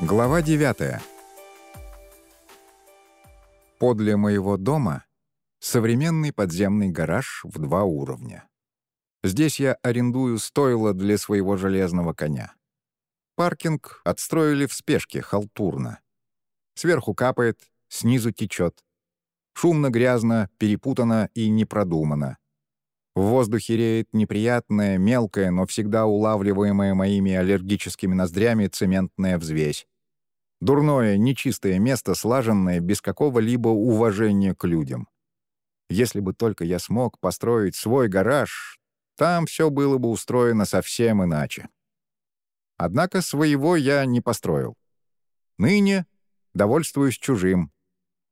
Глава 9. Подле моего дома современный подземный гараж в два уровня. Здесь я арендую стойло для своего железного коня. Паркинг отстроили в спешке, халтурно. Сверху капает, снизу течет. Шумно, грязно, перепутано и непродумано. В воздухе реет неприятная, мелкая, но всегда улавливаемая моими аллергическими ноздрями цементная взвесь. Дурное, нечистое место, слаженное, без какого-либо уважения к людям. Если бы только я смог построить свой гараж, там все было бы устроено совсем иначе. Однако своего я не построил. Ныне довольствуюсь чужим,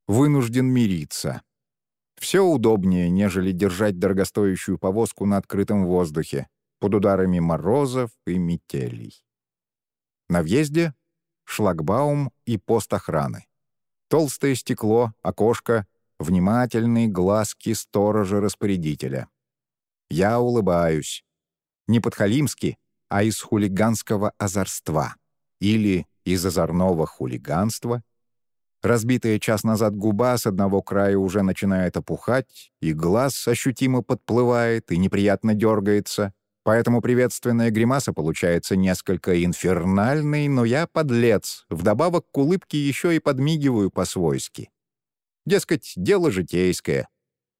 вынужден мириться. Все удобнее, нежели держать дорогостоящую повозку на открытом воздухе, под ударами морозов и метелей. На въезде — шлагбаум и пост охраны. Толстое стекло, окошко, внимательные глазки сторожа-распорядителя. Я улыбаюсь. Не подхалимски, а из хулиганского озорства. Или из озорного хулиганства — Разбитая час назад губа с одного края уже начинает опухать, и глаз ощутимо подплывает и неприятно дергается, поэтому приветственная гримаса получается несколько инфернальной, но я подлец, вдобавок к улыбке еще и подмигиваю по-свойски. Дескать, дело житейское.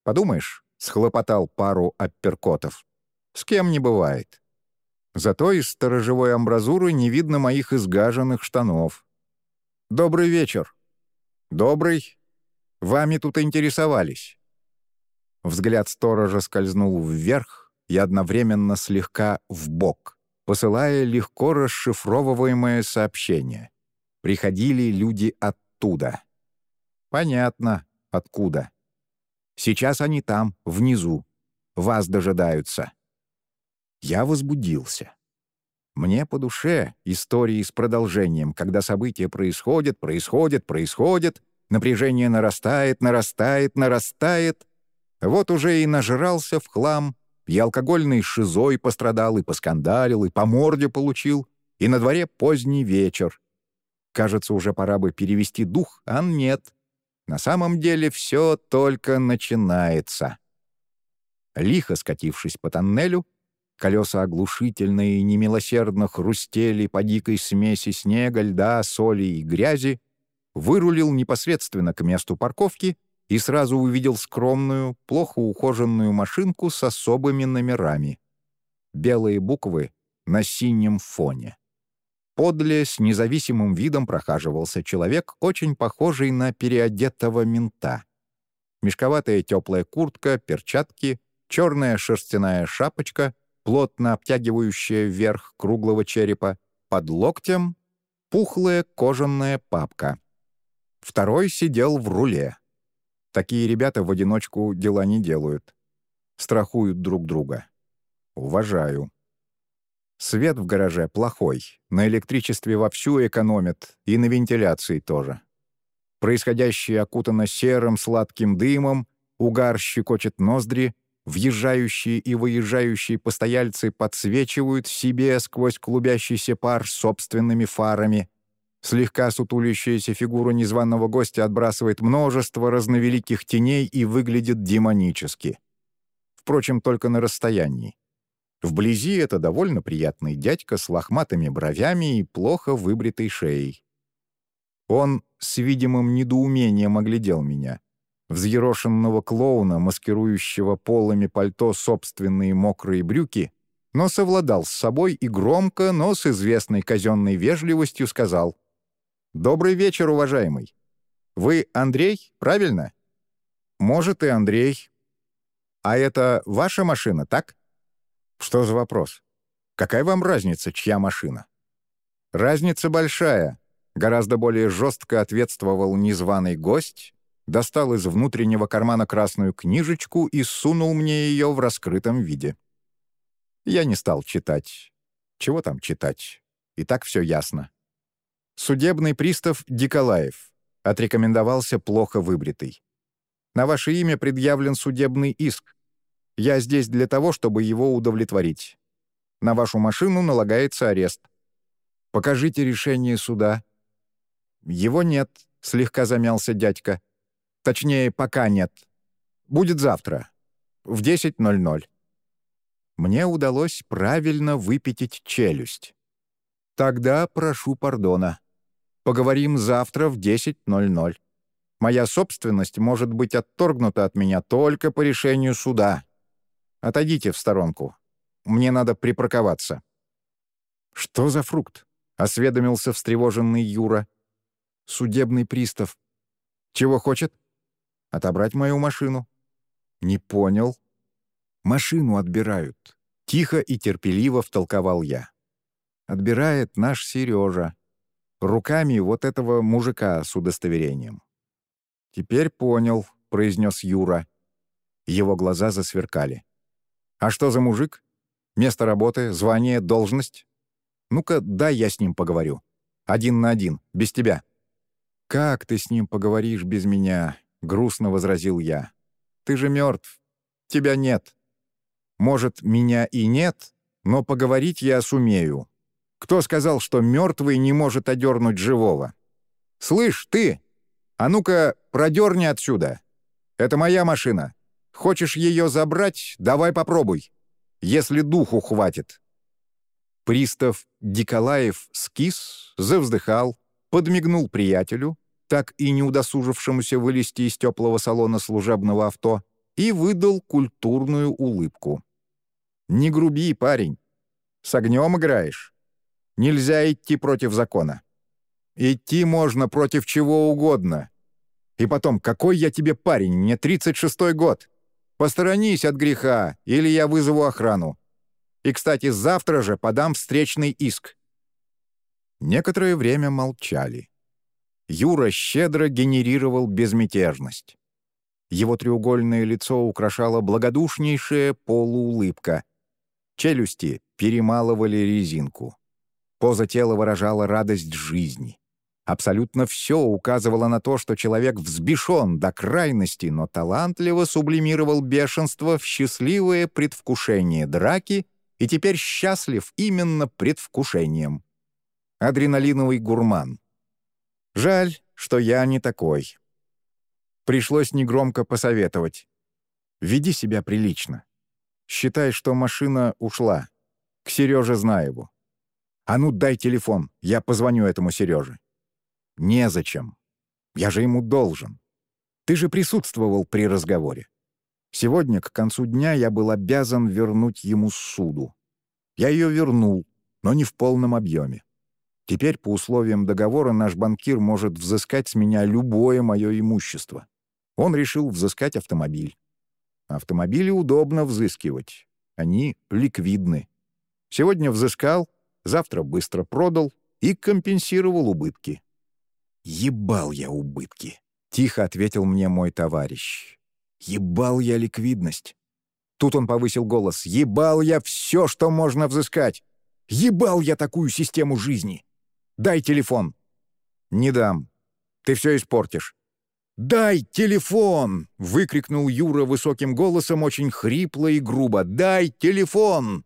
Подумаешь, схлопотал пару апперкотов. С кем не бывает. Зато из сторожевой амбразуры не видно моих изгаженных штанов. «Добрый вечер», «Добрый. Вами тут интересовались». Взгляд сторожа скользнул вверх и одновременно слегка вбок, посылая легко расшифровываемое сообщение. Приходили люди оттуда. Понятно, откуда. Сейчас они там, внизу. Вас дожидаются. Я возбудился. Мне по душе истории с продолжением, когда события происходят, происходят, происходят, напряжение нарастает, нарастает, нарастает. Вот уже и нажрался в хлам, и алкогольный шизой пострадал, и поскандалил, и по морде получил, и на дворе поздний вечер. Кажется, уже пора бы перевести дух, а нет. На самом деле все только начинается. Лихо скатившись по тоннелю, Колеса оглушительно и немилосердно хрустели по дикой смеси снега, льда, соли и грязи, вырулил непосредственно к месту парковки и сразу увидел скромную, плохо ухоженную машинку с особыми номерами. Белые буквы на синем фоне. Подле с независимым видом прохаживался человек, очень похожий на переодетого мента. Мешковатая теплая куртка, перчатки, черная шерстяная шапочка — плотно обтягивающая верх круглого черепа, под локтем — пухлая кожаная папка. Второй сидел в руле. Такие ребята в одиночку дела не делают. Страхуют друг друга. Уважаю. Свет в гараже плохой, на электричестве вовсю экономят, и на вентиляции тоже. Происходящее окутано серым сладким дымом, угар щекочет ноздри, Въезжающие и выезжающие постояльцы подсвечивают себе сквозь клубящийся пар собственными фарами. Слегка сутулящаяся фигура незваного гостя отбрасывает множество разновеликих теней и выглядит демонически. Впрочем, только на расстоянии. Вблизи это довольно приятный дядька с лохматыми бровями и плохо выбритой шеей. Он с видимым недоумением оглядел меня взъерошенного клоуна, маскирующего полами пальто собственные мокрые брюки, но совладал с собой и громко, но с известной казенной вежливостью сказал «Добрый вечер, уважаемый. Вы Андрей, правильно?» «Может, и Андрей. А это ваша машина, так?» «Что за вопрос? Какая вам разница, чья машина?» «Разница большая», — гораздо более жестко ответствовал незваный гость, достал из внутреннего кармана красную книжечку и сунул мне ее в раскрытом виде. Я не стал читать. Чего там читать? И так все ясно. Судебный пристав Диколаев. Отрекомендовался плохо выбритый. На ваше имя предъявлен судебный иск. Я здесь для того, чтобы его удовлетворить. На вашу машину налагается арест. Покажите решение суда. «Его нет», — слегка замялся дядька. «Точнее, пока нет. Будет завтра. В 10.00». Мне удалось правильно выпятить челюсть. «Тогда прошу пардона. Поговорим завтра в 10.00. Моя собственность может быть отторгнута от меня только по решению суда. Отойдите в сторонку. Мне надо припарковаться». «Что за фрукт?» — осведомился встревоженный Юра. «Судебный пристав. Чего хочет?» «Отобрать мою машину». «Не понял». «Машину отбирают», — тихо и терпеливо втолковал я. «Отбирает наш Сережа. Руками вот этого мужика с удостоверением». «Теперь понял», — произнес Юра. Его глаза засверкали. «А что за мужик? Место работы, звание, должность?» Ну-ка, дай я с ним поговорю. Один на один, без тебя». «Как ты с ним поговоришь без меня?» — грустно возразил я. «Ты же мертв. Тебя нет. Может, меня и нет, но поговорить я сумею. Кто сказал, что мертвый не может одернуть живого? Слышь, ты! А ну-ка, продерни отсюда. Это моя машина. Хочешь ее забрать? Давай попробуй. Если духу хватит». Пристав Диколаев скис, завздыхал, подмигнул приятелю, так и не удосужившемуся вылезти из теплого салона служебного авто, и выдал культурную улыбку. «Не груби, парень. С огнем играешь. Нельзя идти против закона. Идти можно против чего угодно. И потом, какой я тебе парень, мне 36-й год. Посторонись от греха, или я вызову охрану. И, кстати, завтра же подам встречный иск». Некоторое время молчали. Юра щедро генерировал безмятежность. Его треугольное лицо украшала благодушнейшая полуулыбка. Челюсти перемалывали резинку. Поза тела выражала радость жизни. Абсолютно все указывало на то, что человек взбешен до крайности, но талантливо сублимировал бешенство в счастливое предвкушение драки и теперь счастлив именно предвкушением. Адреналиновый гурман. Жаль, что я не такой. Пришлось негромко посоветовать. Веди себя прилично. Считай, что машина ушла. К Сереже Знаеву. А ну дай телефон, я позвоню этому Сереже. Незачем. Я же ему должен. Ты же присутствовал при разговоре. Сегодня, к концу дня, я был обязан вернуть ему суду. Я ее вернул, но не в полном объеме. Теперь, по условиям договора, наш банкир может взыскать с меня любое мое имущество. Он решил взыскать автомобиль. Автомобили удобно взыскивать. Они ликвидны. Сегодня взыскал, завтра быстро продал и компенсировал убытки. «Ебал я убытки», — тихо ответил мне мой товарищ. Ебал я ликвидность. Тут он повысил голос. Ебал я все, что можно взыскать. Ебал я такую систему жизни. Дай телефон. Не дам. Ты все испортишь. «Дай телефон!» — выкрикнул Юра высоким голосом, очень хрипло и грубо. «Дай телефон!»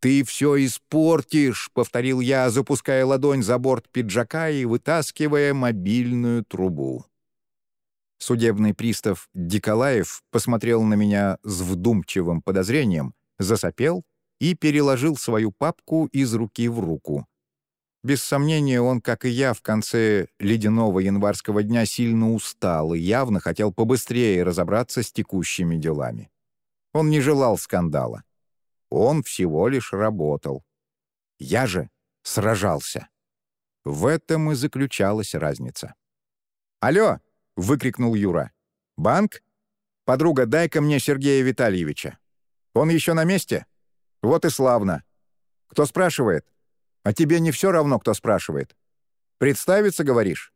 «Ты все испортишь!» — повторил я, запуская ладонь за борт пиджака и вытаскивая мобильную трубу. Судебный пристав Диколаев посмотрел на меня с вдумчивым подозрением, засопел и переложил свою папку из руки в руку. Без сомнения, он, как и я, в конце ледяного январского дня сильно устал и явно хотел побыстрее разобраться с текущими делами. Он не желал скандала. Он всего лишь работал. Я же сражался. В этом и заключалась разница. «Алло!» — выкрикнул Юра. «Банк? Подруга, дай-ка мне Сергея Витальевича. Он еще на месте? Вот и славно. Кто спрашивает? А тебе не все равно, кто спрашивает. Представиться, говоришь?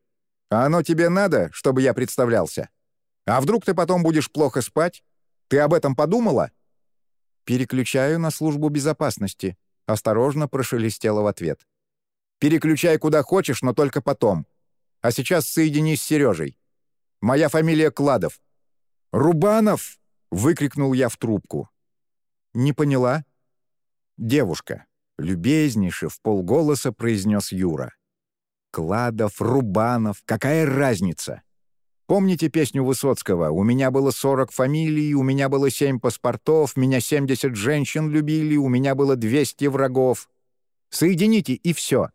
А оно тебе надо, чтобы я представлялся? А вдруг ты потом будешь плохо спать? Ты об этом подумала?» «Переключаю на службу безопасности», — осторожно прошелестела в ответ. «Переключай куда хочешь, но только потом. А сейчас соединись с Сережей. Моя фамилия Кладов». «Рубанов!» — выкрикнул я в трубку. «Не поняла?» «Девушка», — любезнейше в полголоса произнес Юра. Кладов, Рубанов, какая разница? Помните песню Высоцкого «У меня было 40 фамилий, у меня было 7 паспортов, меня 70 женщин любили, у меня было 200 врагов». Соедините, и все.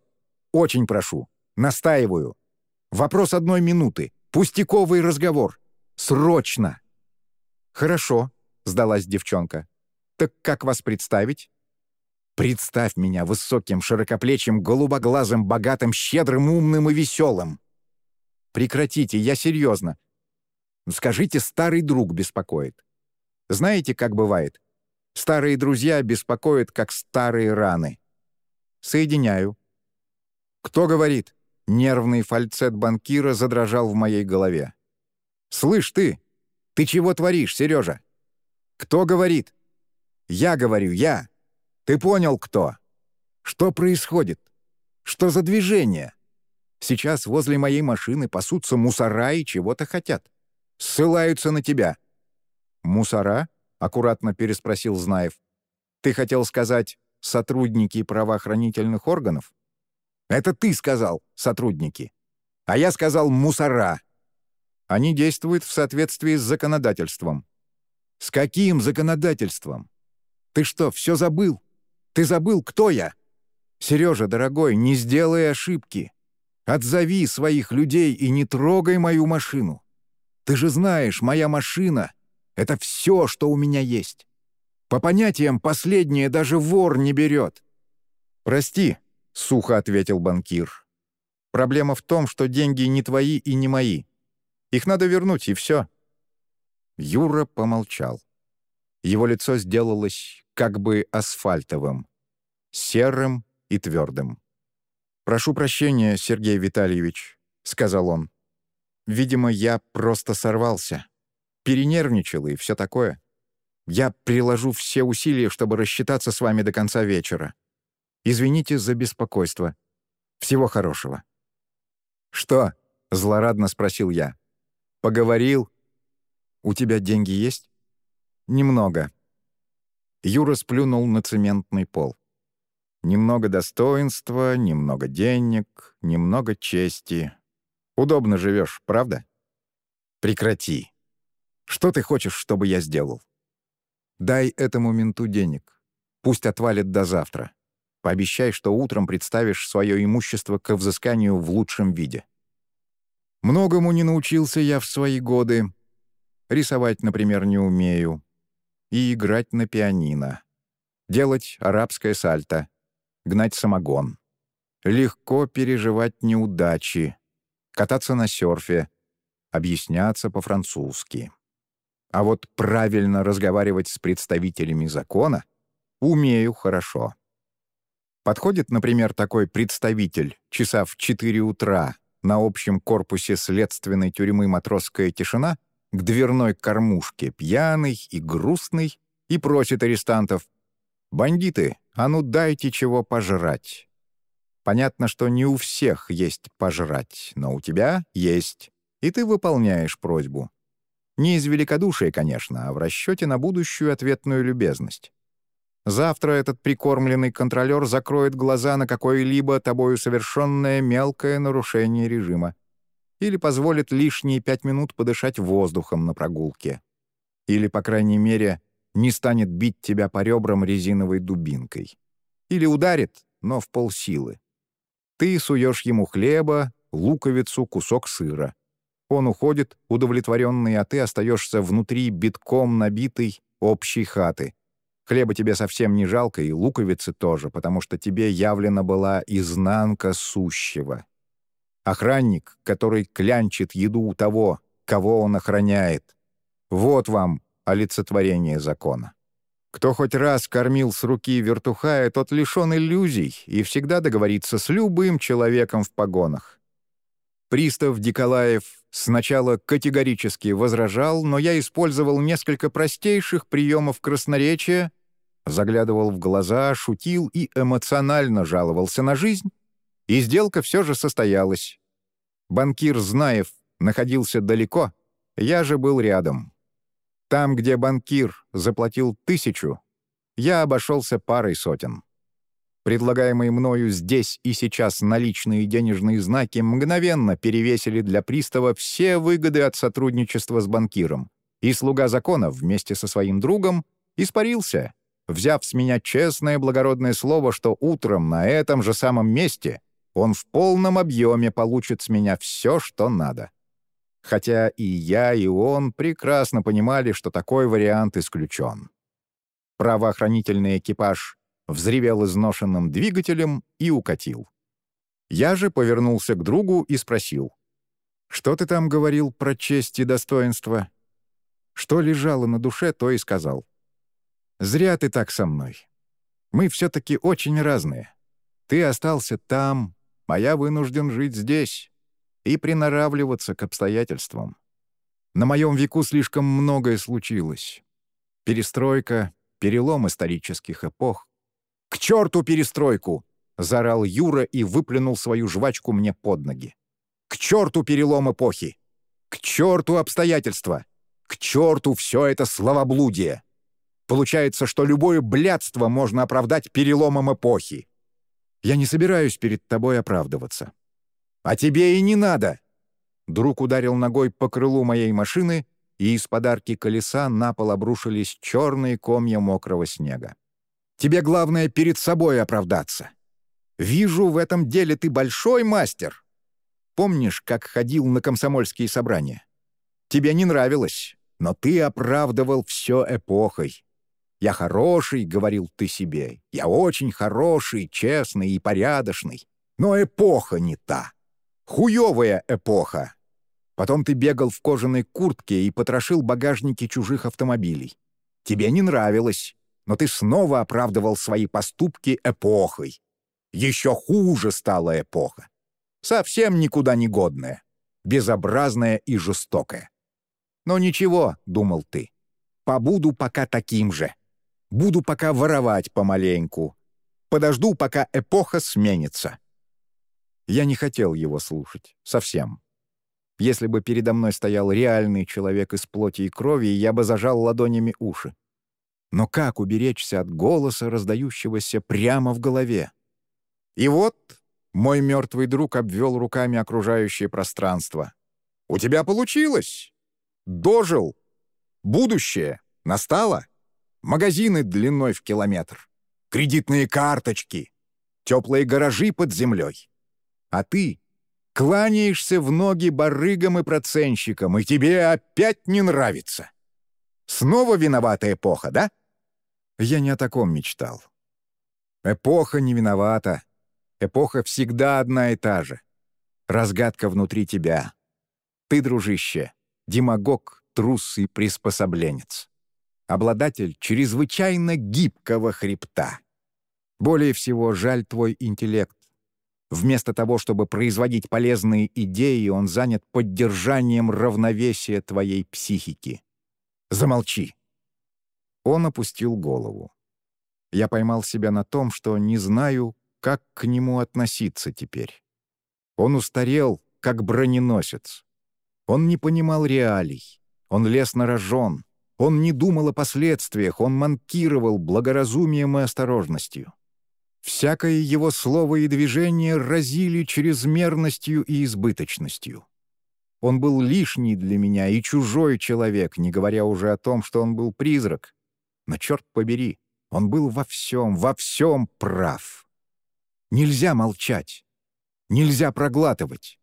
Очень прошу. Настаиваю. Вопрос одной минуты. Пустяковый разговор. Срочно. «Хорошо», — сдалась девчонка. «Так как вас представить?» «Представь меня высоким, широкоплечим, голубоглазым, богатым, щедрым, умным и веселым. Прекратите, я серьезно. Скажите, старый друг беспокоит. Знаете, как бывает? Старые друзья беспокоят, как старые раны. Соединяю. Кто говорит? Нервный фальцет банкира задрожал в моей голове. «Слышь ты! Ты чего творишь, Сережа? Кто говорит?» «Я говорю, я. Ты понял, кто? Что происходит? Что за движение?» Сейчас возле моей машины пасутся мусора и чего-то хотят. Ссылаются на тебя». «Мусора?» — аккуратно переспросил Знаев. «Ты хотел сказать сотрудники правоохранительных органов?» «Это ты сказал, сотрудники. А я сказал мусора». Они действуют в соответствии с законодательством. «С каким законодательством? Ты что, все забыл? Ты забыл, кто я?» «Сережа, дорогой, не сделай ошибки. Отзови своих людей и не трогай мою машину. Ты же знаешь, моя машина — это все, что у меня есть. По понятиям, последнее даже вор не берет». «Прости», — сухо ответил банкир. «Проблема в том, что деньги не твои и не мои. Их надо вернуть, и все». Юра помолчал. Его лицо сделалось как бы асфальтовым, серым и твердым. «Прошу прощения, Сергей Витальевич», — сказал он. «Видимо, я просто сорвался. Перенервничал и все такое. Я приложу все усилия, чтобы рассчитаться с вами до конца вечера. Извините за беспокойство. Всего хорошего». «Что?» — злорадно спросил я. «Поговорил?» «У тебя деньги есть?» «Немного». Юра сплюнул на цементный пол. Немного достоинства, немного денег, немного чести. Удобно живешь, правда? Прекрати. Что ты хочешь, чтобы я сделал? Дай этому менту денег. Пусть отвалит до завтра. Пообещай, что утром представишь свое имущество к взысканию в лучшем виде. Многому не научился я в свои годы. Рисовать, например, не умею. И играть на пианино. Делать арабское сальто гнать самогон. Легко переживать неудачи, кататься на серфе, объясняться по-французски. А вот правильно разговаривать с представителями закона умею хорошо. Подходит, например, такой представитель часа в 4 утра на общем корпусе следственной тюрьмы «Матросская тишина» к дверной кормушке, пьяный и грустный, и просит арестантов «Бандиты, а ну дайте чего пожрать». Понятно, что не у всех есть пожрать, но у тебя есть, и ты выполняешь просьбу. Не из великодушия, конечно, а в расчете на будущую ответную любезность. Завтра этот прикормленный контролер закроет глаза на какое-либо тобою совершенное мелкое нарушение режима или позволит лишние пять минут подышать воздухом на прогулке. Или, по крайней мере, не станет бить тебя по ребрам резиновой дубинкой. Или ударит, но в полсилы. Ты суешь ему хлеба, луковицу, кусок сыра. Он уходит, удовлетворенный, а ты остаешься внутри битком набитой общей хаты. Хлеба тебе совсем не жалко, и луковицы тоже, потому что тебе явлена была изнанка сущего. Охранник, который клянчит еду у того, кого он охраняет. Вот вам олицетворение закона. Кто хоть раз кормил с руки вертухая, тот лишен иллюзий и всегда договорится с любым человеком в погонах. Пристав Диколаев сначала категорически возражал, но я использовал несколько простейших приемов красноречия, заглядывал в глаза, шутил и эмоционально жаловался на жизнь, и сделка все же состоялась. Банкир Знаев находился далеко, я же был рядом. Там, где банкир заплатил тысячу, я обошелся парой сотен. Предлагаемые мною здесь и сейчас наличные денежные знаки мгновенно перевесили для пристава все выгоды от сотрудничества с банкиром, и слуга закона вместе со своим другом испарился, взяв с меня честное благородное слово, что утром на этом же самом месте он в полном объеме получит с меня все, что надо. Хотя и я, и он прекрасно понимали, что такой вариант исключен. Правоохранительный экипаж взревел изношенным двигателем и укатил. Я же повернулся к другу и спросил. «Что ты там говорил про честь и достоинство?» Что лежало на душе, то и сказал. «Зря ты так со мной. Мы все-таки очень разные. Ты остался там, а я вынужден жить здесь и приноравливаться к обстоятельствам. На моем веку слишком многое случилось. Перестройка, перелом исторических эпох, «К черту перестройку!» — заорал Юра и выплюнул свою жвачку мне под ноги. «К черту перелом эпохи! К черту обстоятельства! К черту все это словоблудие! Получается, что любое блядство можно оправдать переломом эпохи. Я не собираюсь перед тобой оправдываться. А тебе и не надо!» Друг ударил ногой по крылу моей машины, и из подарки колеса на пол обрушились черные комья мокрого снега. Тебе главное перед собой оправдаться. Вижу, в этом деле ты большой мастер. Помнишь, как ходил на комсомольские собрания? Тебе не нравилось, но ты оправдывал все эпохой. «Я хороший», — говорил ты себе, — «я очень хороший, честный и порядочный». Но эпоха не та. Хуевая эпоха. Потом ты бегал в кожаной куртке и потрошил багажники чужих автомобилей. Тебе не нравилось но ты снова оправдывал свои поступки эпохой. Еще хуже стала эпоха. Совсем никуда не годная, безобразная и жестокая. Но ничего, — думал ты, — побуду пока таким же. Буду пока воровать помаленьку. Подожду, пока эпоха сменится. Я не хотел его слушать. Совсем. Если бы передо мной стоял реальный человек из плоти и крови, я бы зажал ладонями уши. Но как уберечься от голоса, раздающегося прямо в голове? И вот мой мертвый друг обвел руками окружающее пространство. «У тебя получилось! Дожил! Будущее настало! Магазины длиной в километр, кредитные карточки, теплые гаражи под землей. А ты кланяешься в ноги барыгам и проценщикам, и тебе опять не нравится. Снова виновата эпоха, да? Я не о таком мечтал. Эпоха не виновата. Эпоха всегда одна и та же. Разгадка внутри тебя. Ты, дружище, демагог, трус и приспособленец. Обладатель чрезвычайно гибкого хребта. Более всего жаль твой интеллект. Вместо того, чтобы производить полезные идеи, он занят поддержанием равновесия твоей психики. Замолчи. Он опустил голову. Я поймал себя на том, что не знаю, как к нему относиться теперь. Он устарел, как броненосец. Он не понимал реалий. Он лез на рожон. Он не думал о последствиях, он манкировал благоразумием и осторожностью. Всякое его слово и движение разили чрезмерностью и избыточностью. Он был лишний для меня и чужой человек, не говоря уже о том, что он был призрак. Но черт побери, он был во всем, во всем прав. Нельзя молчать. Нельзя проглатывать.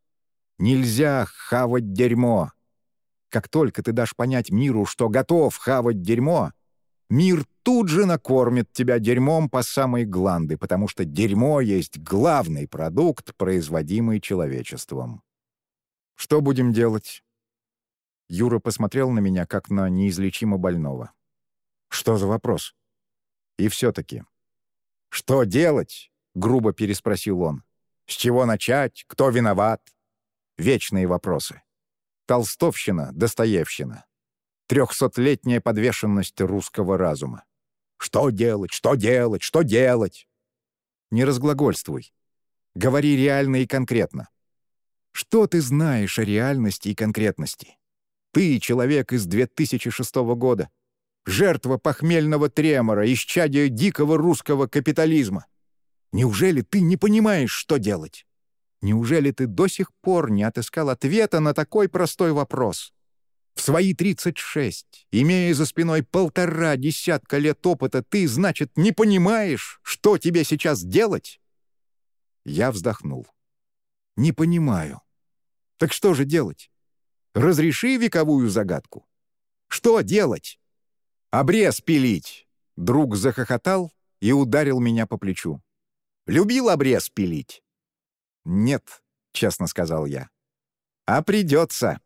Нельзя хавать дерьмо. Как только ты дашь понять миру, что готов хавать дерьмо, мир тут же накормит тебя дерьмом по самой гланды, потому что дерьмо есть главный продукт, производимый человечеством. Что будем делать?» Юра посмотрел на меня, как на неизлечимо больного. «Что за вопрос?» «И все-таки». «Что делать?» — грубо переспросил он. «С чего начать? Кто виноват?» Вечные вопросы. Толстовщина, Достоевщина. Трехсотлетняя подвешенность русского разума. Что делать? Что делать? Что делать? Не разглагольствуй. Говори реально и конкретно. Что ты знаешь о реальности и конкретности? Ты — человек из 2006 года. Жертва похмельного тремора, исчадие дикого русского капитализма. Неужели ты не понимаешь, что делать? Неужели ты до сих пор не отыскал ответа на такой простой вопрос? В свои 36, имея за спиной полтора десятка лет опыта, ты, значит, не понимаешь, что тебе сейчас делать? Я вздохнул. Не понимаю. Так что же делать? Разреши вековую загадку. Что делать? Обрез пилить. Друг захохотал и ударил меня по плечу. Любил обрез пилить? «Нет», — честно сказал я. «А придется».